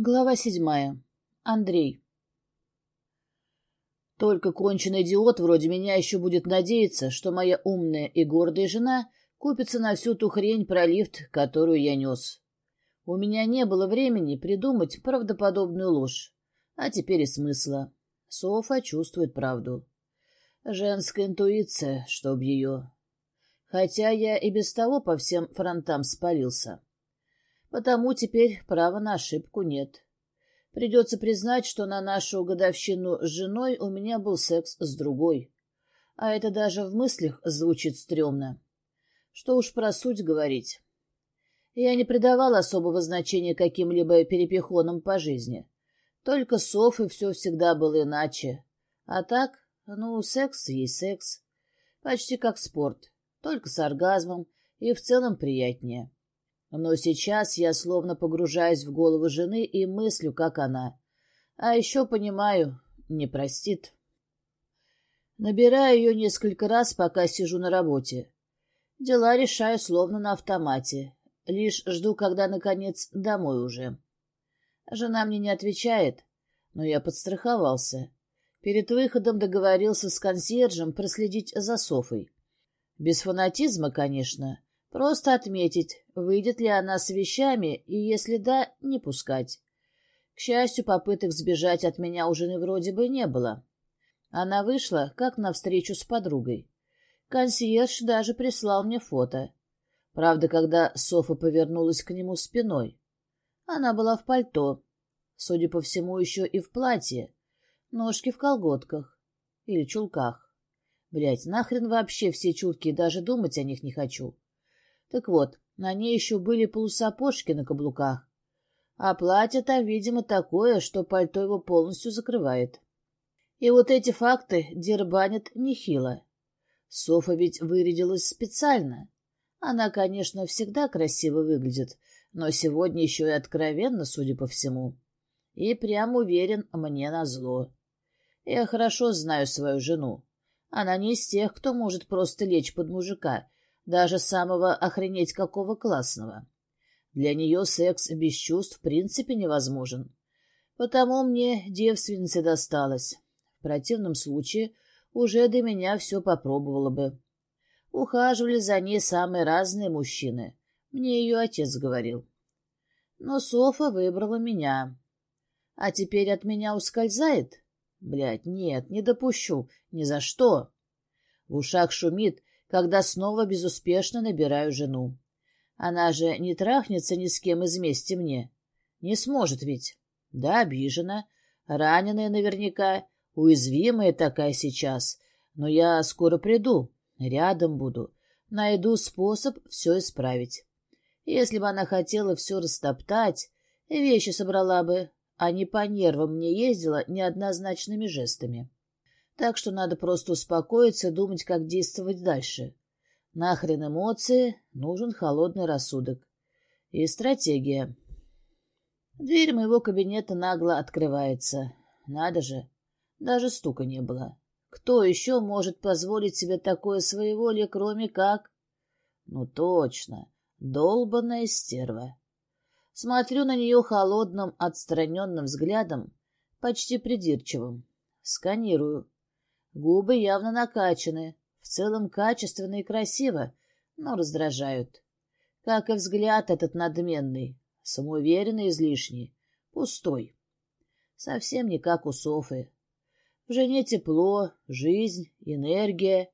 Глава седьмая. Андрей. Только конченый идиот вроде меня еще будет надеяться, что моя умная и гордая жена купится на всю ту хрень про лифт, которую я нес. У меня не было времени придумать правдоподобную ложь, а теперь и смысла. Софа чувствует правду. Женская интуиция, чтоб ее. Хотя я и без того по всем фронтам спалился. Потому теперь права на ошибку нет. Придется признать, что на нашу годовщину с женой у меня был секс с другой. А это даже в мыслях звучит стрёмно. Что уж про суть говорить. Я не придавал особого значения каким-либо перепихонам по жизни. Только с Софой все всегда было иначе. А так, ну, секс есть секс. Почти как спорт, только с оргазмом и в целом приятнее. Но сейчас я словно погружаюсь в голову жены и мыслю, как она. А еще понимаю, не простит. Набираю ее несколько раз, пока сижу на работе. Дела решаю словно на автомате. Лишь жду, когда, наконец, домой уже. Жена мне не отвечает, но я подстраховался. Перед выходом договорился с консьержем проследить за Софой. Без фанатизма, конечно, Просто отметить, выйдет ли она с вещами, и если да, не пускать. К счастью, попыток сбежать от меня у жены вроде бы не было. Она вышла, как на встречу с подругой. Консьерж даже прислал мне фото. Правда, когда Софа повернулась к нему спиной. Она была в пальто, судя по всему, еще и в платье, ножки в колготках или чулках. Блять, нахрен вообще все чулки, даже думать о них не хочу. Так вот, на ней еще были полусапожки на каблуках. А платье там, видимо, такое, что пальто его полностью закрывает. И вот эти факты дербанят нехило. Софа ведь вырядилась специально. Она, конечно, всегда красиво выглядит, но сегодня еще и откровенно, судя по всему. И прям уверен, мне назло. Я хорошо знаю свою жену. Она не из тех, кто может просто лечь под мужика даже самого охренеть какого классного. Для нее секс без чувств в принципе невозможен. Потому мне девственница досталась. В противном случае уже до меня все попробовала бы. Ухаживали за ней самые разные мужчины. Мне ее отец говорил. Но Софа выбрала меня. А теперь от меня ускользает? Блядь, нет, не допущу. Ни за что. В ушах шумит, когда снова безуспешно набираю жену. Она же не трахнется ни с кем из мести мне. Не сможет ведь. Да, обижена, раненая наверняка, уязвимая такая сейчас. Но я скоро приду, рядом буду, найду способ все исправить. Если бы она хотела все растоптать, вещи собрала бы, а не по нервам мне ездила неоднозначными жестами. Так что надо просто успокоиться, думать, как действовать дальше. Нахрен эмоции, нужен холодный рассудок. И стратегия. Дверь моего кабинета нагло открывается. Надо же, даже стука не было. Кто еще может позволить себе такое своеволие, кроме как... Ну точно, долбанная стерва. Смотрю на нее холодным, отстраненным взглядом, почти придирчивым. Сканирую. Губы явно накачаны, в целом качественно и красиво, но раздражают. Как и взгляд этот надменный, самоуверенный излишний, пустой. Совсем не как у Софы. В жене тепло, жизнь, энергия.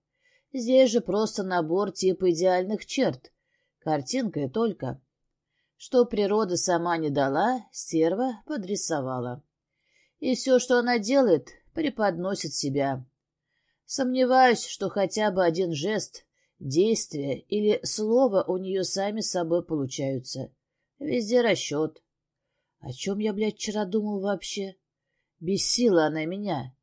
Здесь же просто набор типа идеальных черт. Картинка и только. Что природа сама не дала, стерва подрисовала. И все, что она делает, преподносит себя. Сомневаюсь, что хотя бы один жест, действие или слово у нее сами собой получаются. Везде расчет. О чем я, блядь, вчера думал вообще? Бесила она меня.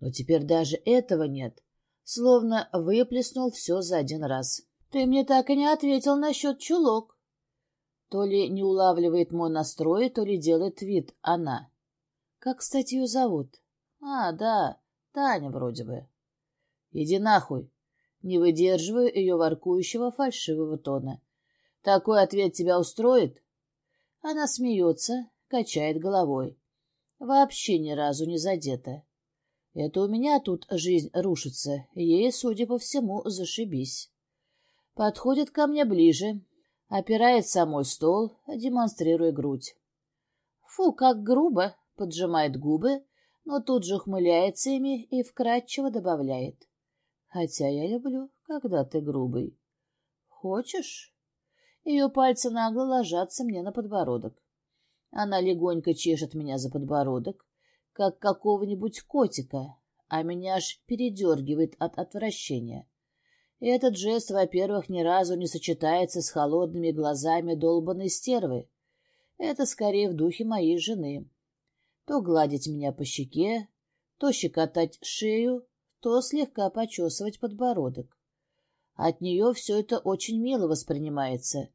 Но теперь даже этого нет. Словно выплеснул все за один раз. Ты мне так и не ответил насчет чулок. То ли не улавливает мой настрой, то ли делает вид она. Как, кстати, ее зовут? А, да, Таня вроде бы. Иди нахуй. Не выдерживаю ее воркующего фальшивого тона. Такой ответ тебя устроит? Она смеется, качает головой. Вообще ни разу не задета. Это у меня тут жизнь рушится, ей, судя по всему, зашибись. Подходит ко мне ближе, опирает самой стол, демонстрируя грудь. Фу, как грубо, поджимает губы, но тут же ухмыляется ими и вкратчиво добавляет. Хотя я люблю, когда ты грубый. Хочешь? Ее пальцы нагло ложатся мне на подбородок. Она легонько чешет меня за подбородок, как какого-нибудь котика, а меня аж передергивает от отвращения. Этот жест, во-первых, ни разу не сочетается с холодными глазами долбанной стервы. Это скорее в духе моей жены. То гладить меня по щеке, то щекотать шею, то слегка почесывать подбородок. От нее все это очень мило воспринимается,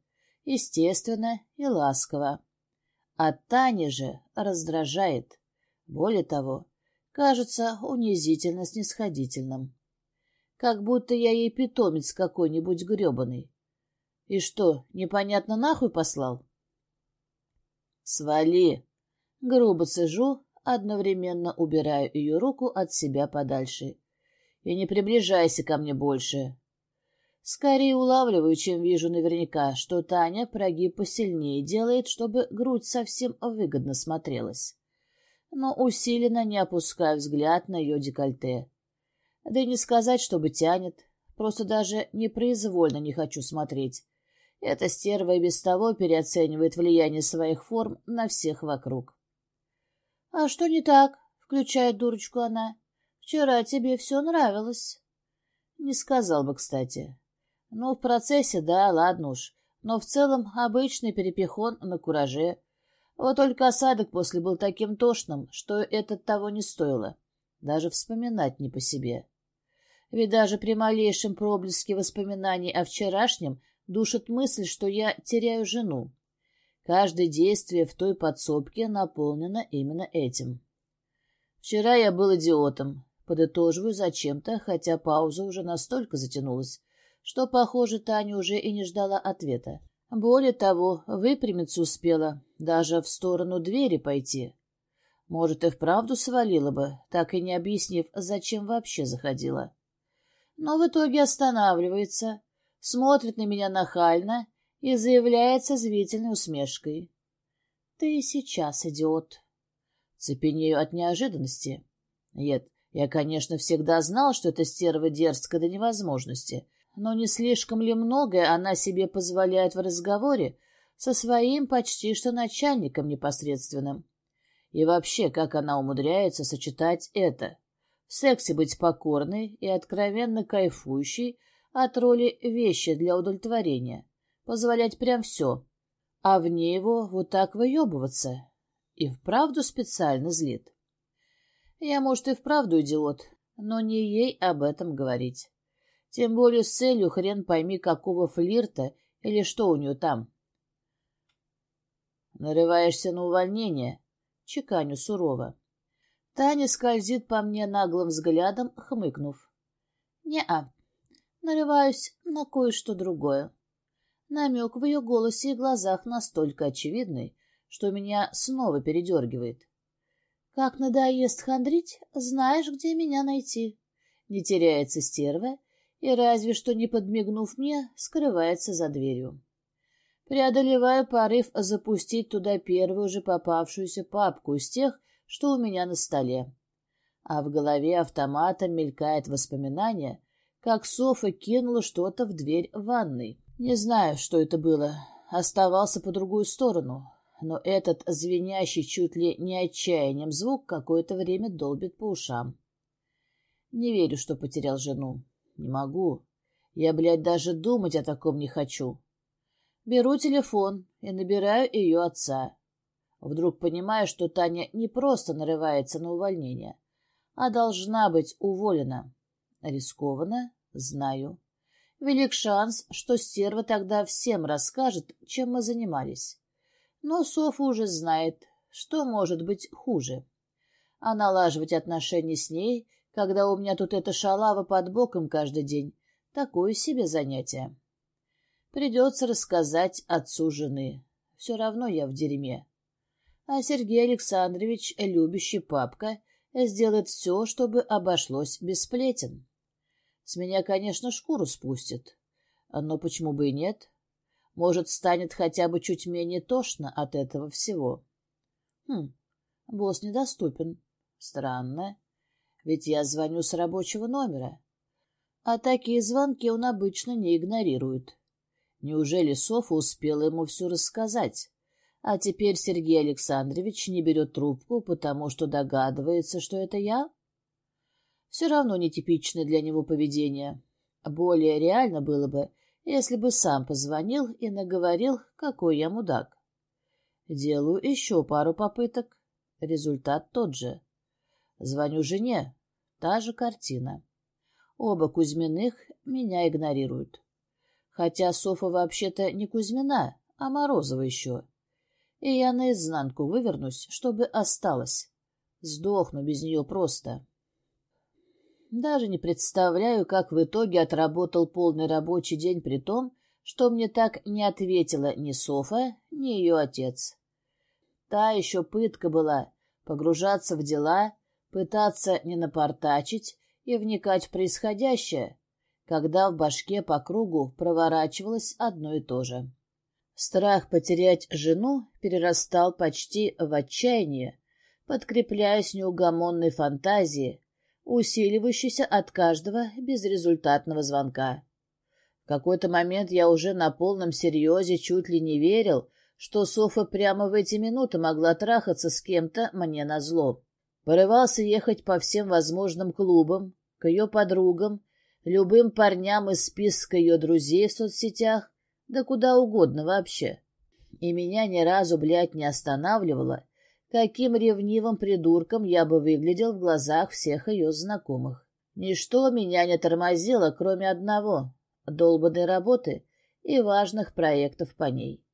естественно и ласково. От Тани же раздражает. Более того, кажется унизительно снисходительным. Как будто я ей питомец какой-нибудь гребаный. И что, непонятно нахуй послал? Свали! Грубо цежу, одновременно убираю ее руку от себя подальше. И не приближайся ко мне больше. Скорее улавливаю, чем вижу наверняка, что Таня прогиб посильнее делает, чтобы грудь совсем выгодно смотрелась но усиленно не опускаю взгляд на ее декольте. Да и не сказать, чтобы тянет, просто даже непроизвольно не хочу смотреть. Эта стерва и без того переоценивает влияние своих форм на всех вокруг. — А что не так? — включает дурочку она. — Вчера тебе все нравилось. — Не сказал бы, кстати. Ну, в процессе, да, ладно уж. Но в целом обычный перепихон на кураже — вот только осадок после был таким тошным, что это того не стоило. Даже вспоминать не по себе. Ведь даже при малейшем проблеске воспоминаний о вчерашнем душит мысль, что я теряю жену. Каждое действие в той подсобке наполнено именно этим. Вчера я был идиотом. Подытоживаю зачем-то, хотя пауза уже настолько затянулась, что, похоже, Таня уже и не ждала ответа. Более того, выпрямиться успела, даже в сторону двери пойти. Может, и вправду свалила бы, так и не объяснив, зачем вообще заходила. Но в итоге останавливается, смотрит на меня нахально и заявляет со зрительной усмешкой. — Ты сейчас идиот. Цепенею от неожиданности. Нет, я, конечно, всегда знал, что эта стерва дерзка до невозможности — но не слишком ли многое она себе позволяет в разговоре со своим почти что начальником непосредственным? И вообще, как она умудряется сочетать это? В сексе быть покорной и откровенно кайфующей от роли вещи для удовлетворения, позволять прям все, а вне его вот так выебываться. И вправду специально злит. Я, может, и вправду идиот, но не ей об этом говорить. Тем более с целью хрен пойми какого флирта или что у нее там. Нарываешься на увольнение, чеканю сурово. Таня скользит по мне наглым взглядом, хмыкнув. Не-а, нарываюсь на кое-что другое. Намек в ее голосе и глазах настолько очевидный, что меня снова передергивает. Как надоест хандрить, знаешь, где меня найти. Не теряется стерва и, разве что не подмигнув мне, скрывается за дверью. Преодолеваю порыв запустить туда первую же попавшуюся папку из тех, что у меня на столе. А в голове автоматом мелькает воспоминание, как Софа кинула что-то в дверь ванной. Не знаю, что это было. Оставался по другую сторону. Но этот звенящий чуть ли не отчаянием звук какое-то время долбит по ушам. Не верю, что потерял жену. Не могу. Я, блядь, даже думать о таком не хочу. Беру телефон и набираю ее отца. Вдруг понимаю, что Таня не просто нарывается на увольнение, а должна быть уволена. Рискованно? Знаю. Велик шанс, что стерва тогда всем расскажет, чем мы занимались. Но Софа уже знает, что может быть хуже. А налаживать отношения с ней когда у меня тут эта шалава под боком каждый день. Такое себе занятие. Придется рассказать отцу жены. Все равно я в дерьме. а Сергей Александрович, любящий папка, сделает все, чтобы обошлось без сплетен. С меня, конечно, шкуру спустит, но почему бы и нет? Может, станет хотя бы чуть менее тошно от этого всего. Хм, босс недоступен. Странно, ведь я звоню с рабочего номера. А такие звонки он обычно не игнорирует. Неужели Софа успела ему все рассказать? А теперь Сергей Александрович не берет трубку, потому что догадывается, что это я? Все равно нетипичное для него поведение. Более реально было бы, если бы сам позвонил и наговорил, какой я мудак. Делаю еще пару попыток. Результат тот же. Звоню жене. Та же картина. Оба Кузьминых меня игнорируют. Хотя Софа вообще-то не Кузьмина, а Морозова еще. И я наизнанку вывернусь, чтобы осталась. Сдохну без нее просто. Даже не представляю, как в итоге отработал полный рабочий день при том, что мне так не ответила ни Софа, ни ее отец. Та еще пытка была — погружаться в дела, пытаться не напортачить и вникать в происходящее, когда в башке по кругу проворачивалось одно и то же. Страх потерять жену перерастал почти в отчаяние, подкрепляясь неугомонной фантазией, усиливающейся от каждого безрезультатного звонка. В какой-то момент я уже на полном серьезе чуть ли не верил, что Софа прямо в эти минуты могла трахаться с кем-то мне назло. Порывался ехать по всем возможным клубам, к ее подругам, любым парням из списка ее друзей в соцсетях, да куда угодно вообще. И меня ни разу, блядь, не останавливало, каким ревнивым придурком я бы выглядел в глазах всех ее знакомых. Ничто меня не тормозило, кроме одного — долбанной работы и важных проектов по ней.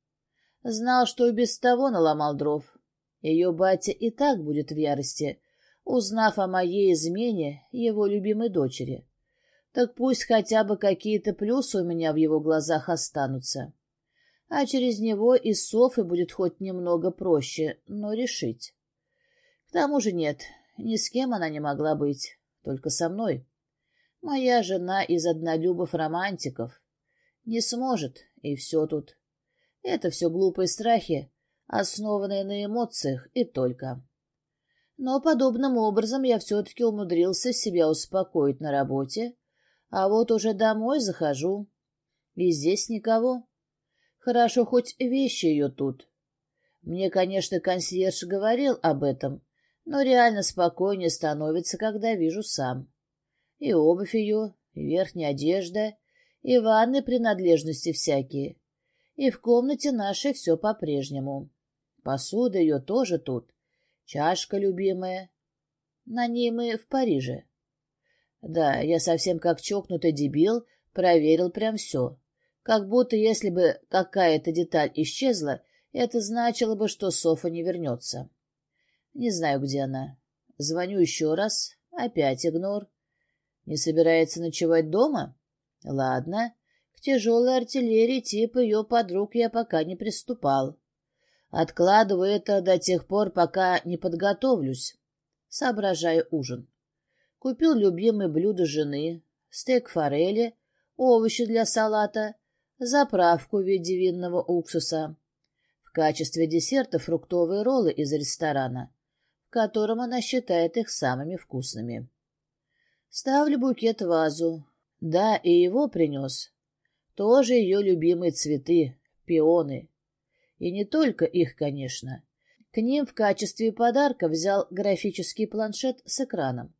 Знал, что и без того наломал дров. Ее батя и так будет в ярости, узнав о моей измене его любимой дочери. Так пусть хотя бы какие-то плюсы у меня в его глазах останутся а через него и Софы будет хоть немного проще, но решить. К тому же нет, ни с кем она не могла быть, только со мной. Моя жена из однолюбов-романтиков. Не сможет, и все тут. Это все глупые страхи, основанные на эмоциях и только. Но подобным образом я все-таки умудрился себя успокоить на работе, а вот уже домой захожу, и здесь никого. Хорошо, хоть вещи ее тут. Мне, конечно, консьерж говорил об этом, но реально спокойнее становится, когда вижу сам. И обувь ее, и верхняя одежда, и ванны принадлежности всякие. И в комнате нашей все по-прежнему. Посуда ее тоже тут. Чашка любимая. На ней мы в Париже. Да, я совсем как чокнутый дебил проверил прям все. Как будто если бы какая-то деталь исчезла, это значило бы, что Софа не вернется. Не знаю, где она. Звоню еще раз. Опять игнор. Не собирается ночевать дома? Ладно. К тяжелой артиллерии типа ее подруг я пока не приступал. Откладываю это до тех пор, пока не подготовлюсь. Соображаю ужин. Купил любимое блюдо жены, стейк форели, овощи для салата, заправку в виде винного уксуса. В качестве десерта фруктовые роллы из ресторана, в котором она считает их самыми вкусными. Ставлю букет в вазу. Да, и его принес. Тоже ее любимые цветы, пионы. И не только их, конечно. К ним в качестве подарка взял графический планшет с экраном,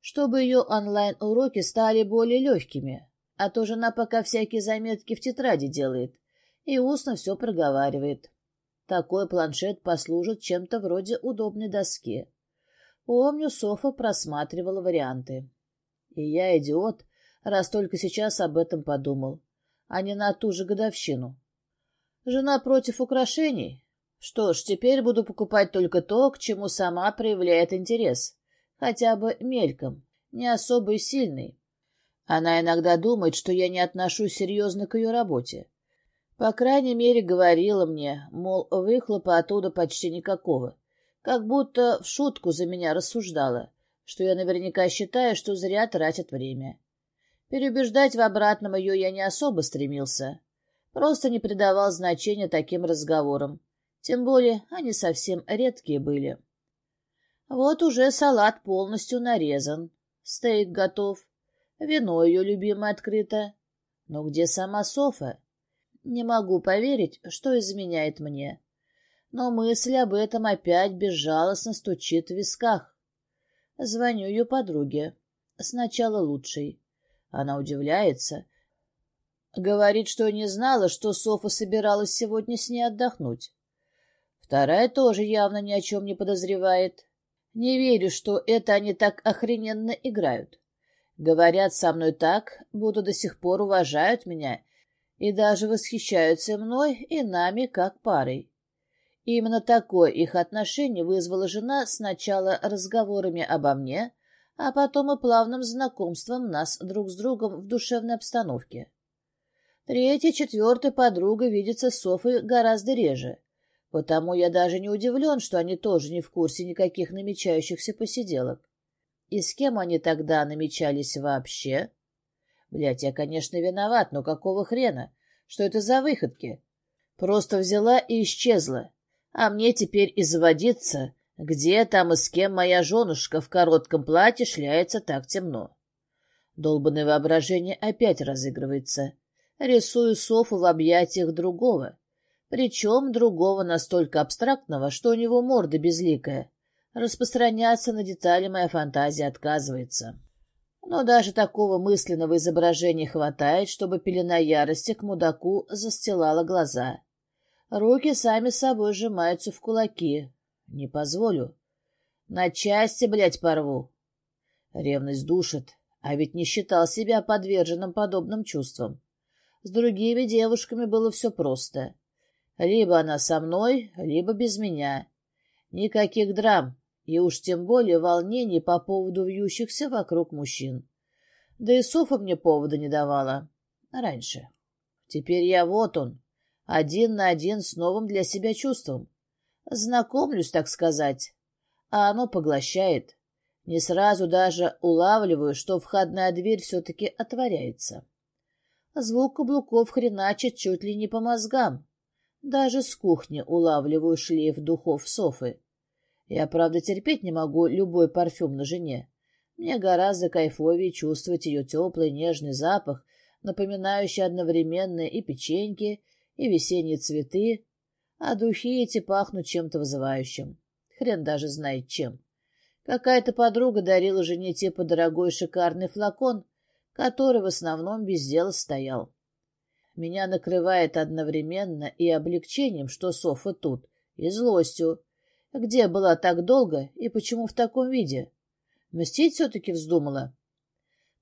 чтобы ее онлайн-уроки стали более легкими, а то жена пока всякие заметки в тетради делает и устно все проговаривает. Такой планшет послужит чем-то вроде удобной доски. Помню, Софа просматривала варианты. И я идиот, раз только сейчас об этом подумал, а не на ту же годовщину. Жена против украшений? Что ж, теперь буду покупать только то, к чему сама проявляет интерес. Хотя бы мельком, не особо и сильный. Она иногда думает, что я не отношусь серьезно к ее работе. По крайней мере, говорила мне, мол, выхлопа оттуда почти никакого. Как будто в шутку за меня рассуждала, что я наверняка считаю, что зря тратят время. Переубеждать в обратном ее я не особо стремился. Просто не придавал значения таким разговорам. Тем более они совсем редкие были. Вот уже салат полностью нарезан. Стейк готов. Вино ее любимое открыто. Но где сама Софа? Не могу поверить, что изменяет мне. Но мысль об этом опять безжалостно стучит в висках. Звоню ее подруге. Сначала лучшей. Она удивляется. Говорит, что не знала, что Софа собиралась сегодня с ней отдохнуть. Вторая тоже явно ни о чем не подозревает. Не верю, что это они так охрененно играют. Говорят со мной так, будто до сих пор уважают меня и даже восхищаются мной и нами как парой. именно такое их отношение вызвала жена сначала разговорами обо мне, а потом и плавным знакомством нас друг с другом в душевной обстановке. Третья, четвертая подруга видится с Софой гораздо реже, Потому я даже не удивлен, что они тоже не в курсе никаких намечающихся посиделок. И с кем они тогда намечались вообще? Блядь, я, конечно, виноват, но какого хрена? Что это за выходки? Просто взяла и исчезла. А мне теперь и заводиться, где там и с кем моя женушка в коротком платье шляется так темно. Долбанное воображение опять разыгрывается. Рисую Софу в объятиях другого. Причем другого настолько абстрактного, что у него морда безликая. Распространяться на детали моя фантазия отказывается. Но даже такого мысленного изображения хватает, чтобы пелена ярости к мудаку застилала глаза. Руки сами собой сжимаются в кулаки. Не позволю. На части, блядь, порву. Ревность душит, а ведь не считал себя подверженным подобным чувствам. С другими девушками было все просто. Либо она со мной, либо без меня. Никаких драм, и уж тем более волнений по поводу вьющихся вокруг мужчин. Да и Софа мне повода не давала. Раньше. Теперь я вот он, один на один с новым для себя чувством. Знакомлюсь, так сказать. А оно поглощает. Не сразу даже улавливаю, что входная дверь все-таки отворяется. Звук каблуков хреначит чуть ли не по мозгам. Даже с кухни улавливаю шлейф духов Софы. Я, правда, терпеть не могу любой парфюм на жене. Мне гораздо кайфовее чувствовать ее теплый нежный запах, напоминающий одновременно и печеньки, и весенние цветы, а духи эти пахнут чем-то вызывающим. Хрен даже знает чем. Какая-то подруга дарила жене типа дорогой шикарный флакон, который в основном без дела стоял. Меня накрывает одновременно и облегчением, что Софа тут, и злостью. Где была так долго и почему в таком виде? Мстить все-таки вздумала.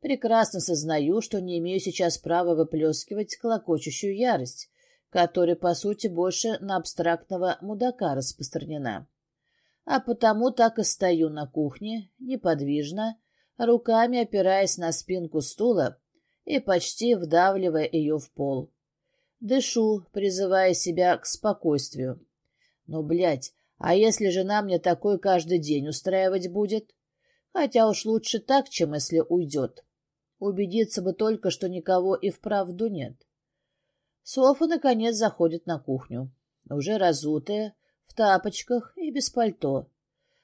Прекрасно сознаю, что не имею сейчас права выплескивать клокочущую ярость, которая, по сути, больше на абстрактного мудака распространена. А потому так и стою на кухне, неподвижно, руками опираясь на спинку стула, и почти вдавливая ее в пол. Дышу, призывая себя к спокойствию. Но, блядь, а если жена мне такой каждый день устраивать будет? Хотя уж лучше так, чем если уйдет. Убедиться бы только, что никого и вправду нет. Софа, наконец, заходит на кухню. Уже разутая, в тапочках и без пальто.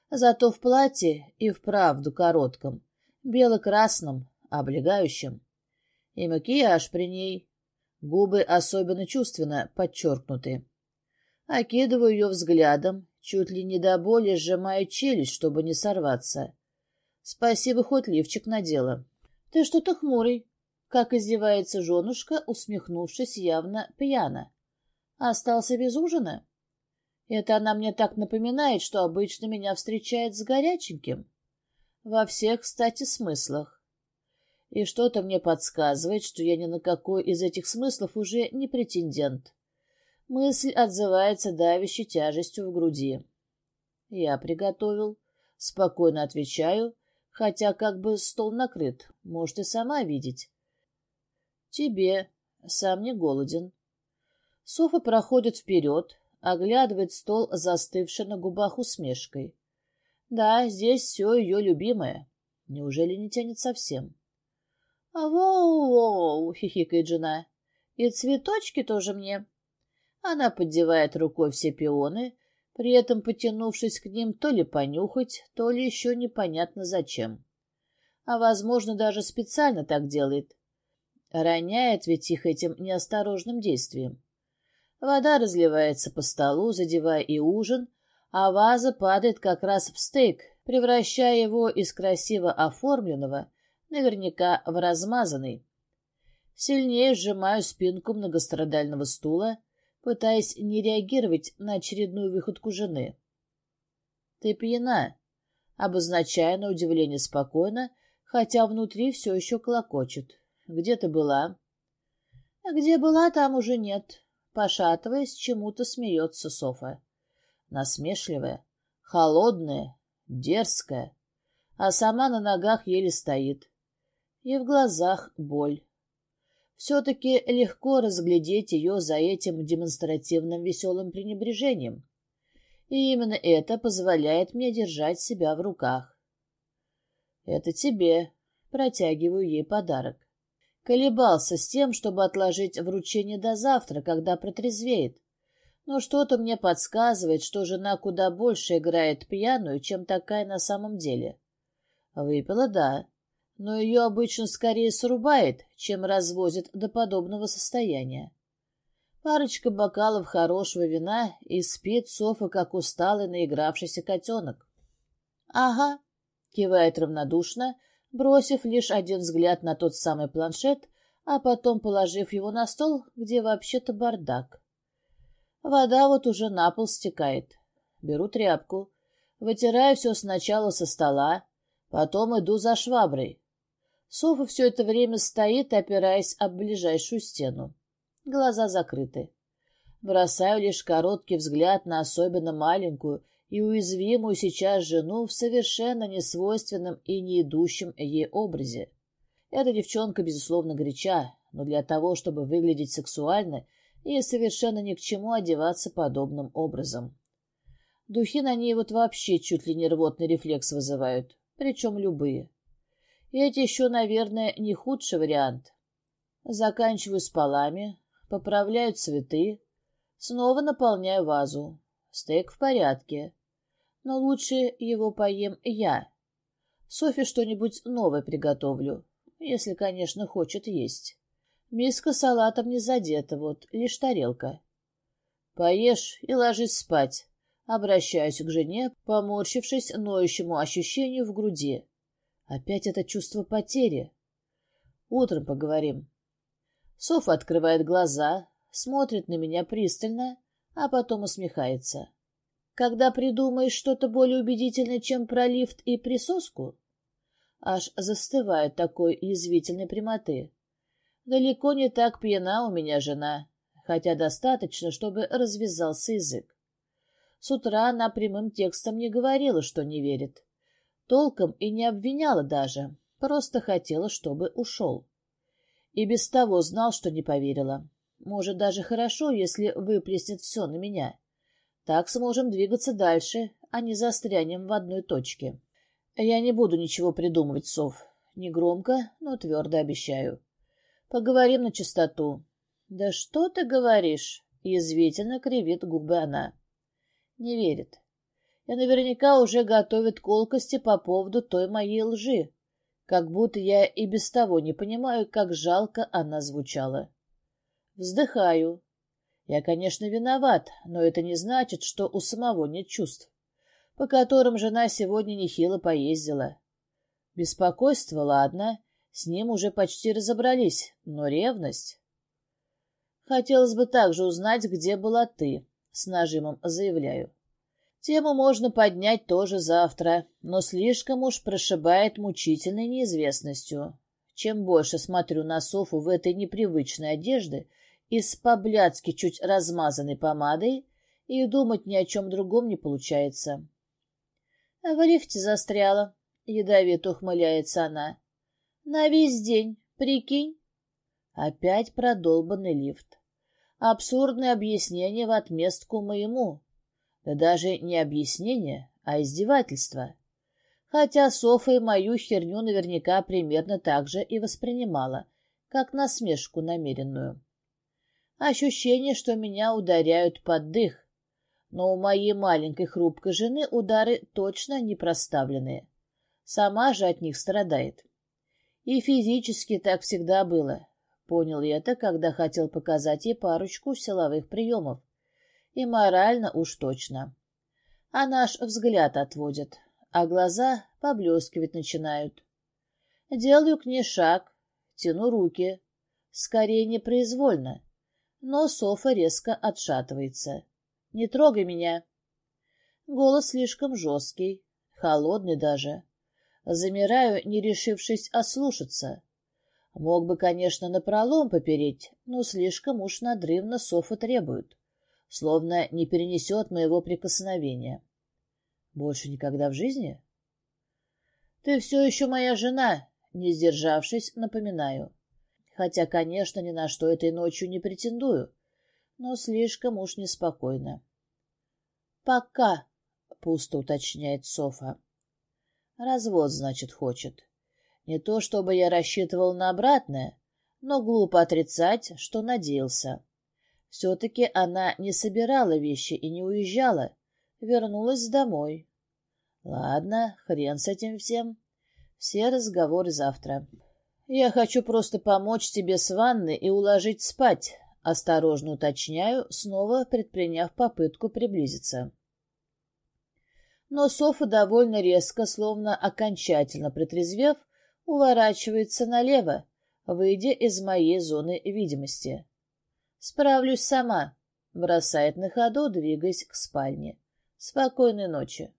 Зато в платье и вправду коротком, бело-красном, облегающем и макияж при ней. Губы особенно чувственно подчеркнуты. Окидываю ее взглядом, чуть ли не до боли сжимая челюсть, чтобы не сорваться. Спасибо, хоть лифчик надела. — Ты что-то хмурый, — как издевается женушка, усмехнувшись явно пьяно. — Остался без ужина? Это она мне так напоминает, что обычно меня встречает с горяченьким. Во всех, кстати, смыслах и что-то мне подсказывает, что я ни на какой из этих смыслов уже не претендент. Мысль отзывается давящей тяжестью в груди. Я приготовил. Спокойно отвечаю, хотя как бы стол накрыт, может и сама видеть. Тебе. Сам не голоден. Софа проходит вперед, оглядывает стол, застывший на губах усмешкой. Да, здесь все ее любимое. Неужели не тянет совсем? «А — Воу-воу! — хихикает жена. — И цветочки тоже мне. Она поддевает рукой все пионы, при этом потянувшись к ним то ли понюхать, то ли еще непонятно зачем. А, возможно, даже специально так делает. Роняет ведь их этим неосторожным действием. Вода разливается по столу, задевая и ужин, а ваза падает как раз в стейк, превращая его из красиво оформленного, наверняка в размазанный. Сильнее сжимаю спинку многострадального стула, пытаясь не реагировать на очередную выходку жены. «Ты пьяна», обозначая на удивление спокойно, хотя внутри все еще клокочет. «Где ты была?» «А «Где была, там уже нет», — пошатываясь, чему-то смеется Софа. Насмешливая, холодная, дерзкая, а сама на ногах еле стоит. И в глазах боль. Все-таки легко разглядеть ее за этим демонстративным веселым пренебрежением. И именно это позволяет мне держать себя в руках. «Это тебе», — протягиваю ей подарок. Колебался с тем, чтобы отложить вручение до завтра, когда протрезвеет. Но что-то мне подсказывает, что жена куда больше играет пьяную, чем такая на самом деле. Выпила, да, но ее обычно скорее срубает, чем развозит до подобного состояния. Парочка бокалов хорошего вина и спит Софа, как усталый наигравшийся котенок. — Ага, — кивает равнодушно, бросив лишь один взгляд на тот самый планшет, а потом положив его на стол, где вообще-то бардак. Вода вот уже на пол стекает. Беру тряпку, вытираю все сначала со стола, потом иду за шваброй. Софа все это время стоит, опираясь об ближайшую стену. Глаза закрыты. Бросаю лишь короткий взгляд на особенно маленькую и уязвимую сейчас жену в совершенно несвойственном и не идущем ей образе. Эта девчонка, безусловно, горяча, но для того, чтобы выглядеть сексуально, ей совершенно ни к чему одеваться подобным образом. Духи на ней вот вообще чуть ли не рвотный рефлекс вызывают, причем любые. Это еще, наверное, не худший вариант. Заканчиваю с полами, поправляю цветы, снова наполняю вазу. Стейк в порядке, но лучше его поем я. Софи что-нибудь новое приготовлю, если, конечно, хочет есть. Миска салатом не задета, вот, лишь тарелка. Поешь и ложись спать. Обращаюсь к жене, поморщившись ноющему ощущению в груди. Опять это чувство потери. Утром поговорим. Софа открывает глаза, смотрит на меня пристально, а потом усмехается. Когда придумаешь что-то более убедительное, чем про лифт и присоску? Аж застывает такой язвительной прямоты. Далеко не так пьяна у меня жена, хотя достаточно, чтобы развязался язык. С утра она прямым текстом не говорила, что не верит. Толком и не обвиняла даже, просто хотела, чтобы ушел. И без того знал, что не поверила. Может, даже хорошо, если выплеснет все на меня. Так сможем двигаться дальше, а не застрянем в одной точке. Я не буду ничего придумывать, Сов. Негромко, но твердо обещаю. Поговорим на чистоту. Да что ты говоришь? Язвительно кривит губы она. Не верит и наверняка уже готовит колкости по поводу той моей лжи, как будто я и без того не понимаю, как жалко она звучала. Вздыхаю. Я, конечно, виноват, но это не значит, что у самого нет чувств, по которым жена сегодня нехило поездила. Беспокойство, ладно, с ним уже почти разобрались, но ревность... Хотелось бы также узнать, где была ты, с нажимом заявляю. Тему можно поднять тоже завтра, но слишком уж прошибает мучительной неизвестностью. Чем больше смотрю на Софу в этой непривычной одежде и с по-блядски чуть размазанной помадой, и думать ни о чем другом не получается. — В лифте застряла, — ядовито ухмыляется она. — На весь день, прикинь. Опять продолбанный лифт. Абсурдное объяснение в отместку моему. Да даже не объяснение, а издевательство. Хотя Софа и мою херню наверняка примерно так же и воспринимала, как насмешку намеренную. Ощущение, что меня ударяют под дых, но у моей маленькой хрупкой жены удары точно не проставленные. Сама же от них страдает. И физически так всегда было. Понял я это, когда хотел показать ей парочку силовых приемов. И морально уж точно. А наш взгляд отводит, а глаза поблескивать начинают. Делаю к ней шаг, тяну руки. Скорее непроизвольно. Но Софа резко отшатывается. «Не трогай меня!» Голос слишком жесткий, холодный даже. Замираю, не решившись ослушаться. Мог бы, конечно, напролом попереть, но слишком уж надрывно Софа требует. Словно не перенесет моего прикосновения. Больше никогда в жизни? Ты все еще моя жена, не сдержавшись, напоминаю. Хотя, конечно, ни на что этой ночью не претендую, но слишком уж неспокойно. «Пока», — пусто уточняет Софа. «Развод, значит, хочет. Не то чтобы я рассчитывал на обратное, но глупо отрицать, что надеялся. Все-таки она не собирала вещи и не уезжала, вернулась домой. Ладно, хрен с этим всем. Все разговоры завтра. Я хочу просто помочь тебе с ванной и уложить спать, осторожно уточняю, снова предприняв попытку приблизиться. Но Софа довольно резко, словно окончательно притрезвев, уворачивается налево, выйдя из моей зоны видимости. «Справлюсь сама», — бросает на ходу, двигаясь к спальне. «Спокойной ночи».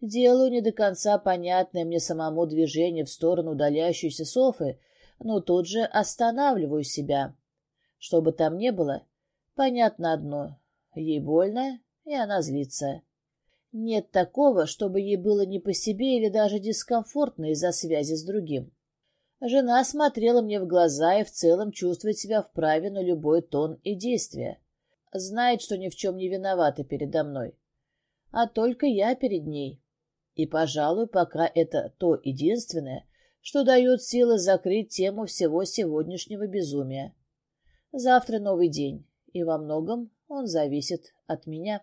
Делаю не до конца понятное мне самому движение в сторону удаляющейся Софы, но тут же останавливаю себя. Что бы там ни было, понятно одно — ей больно, и она злится. Нет такого, чтобы ей было не по себе или даже дискомфортно из-за связи с другим. Жена смотрела мне в глаза и в целом чувствует себя вправе на любой тон и действие. Знает, что ни в чем не виновата передо мной. А только я перед ней. И, пожалуй, пока это то единственное, что дает силы закрыть тему всего сегодняшнего безумия. Завтра новый день, и во многом он зависит от меня.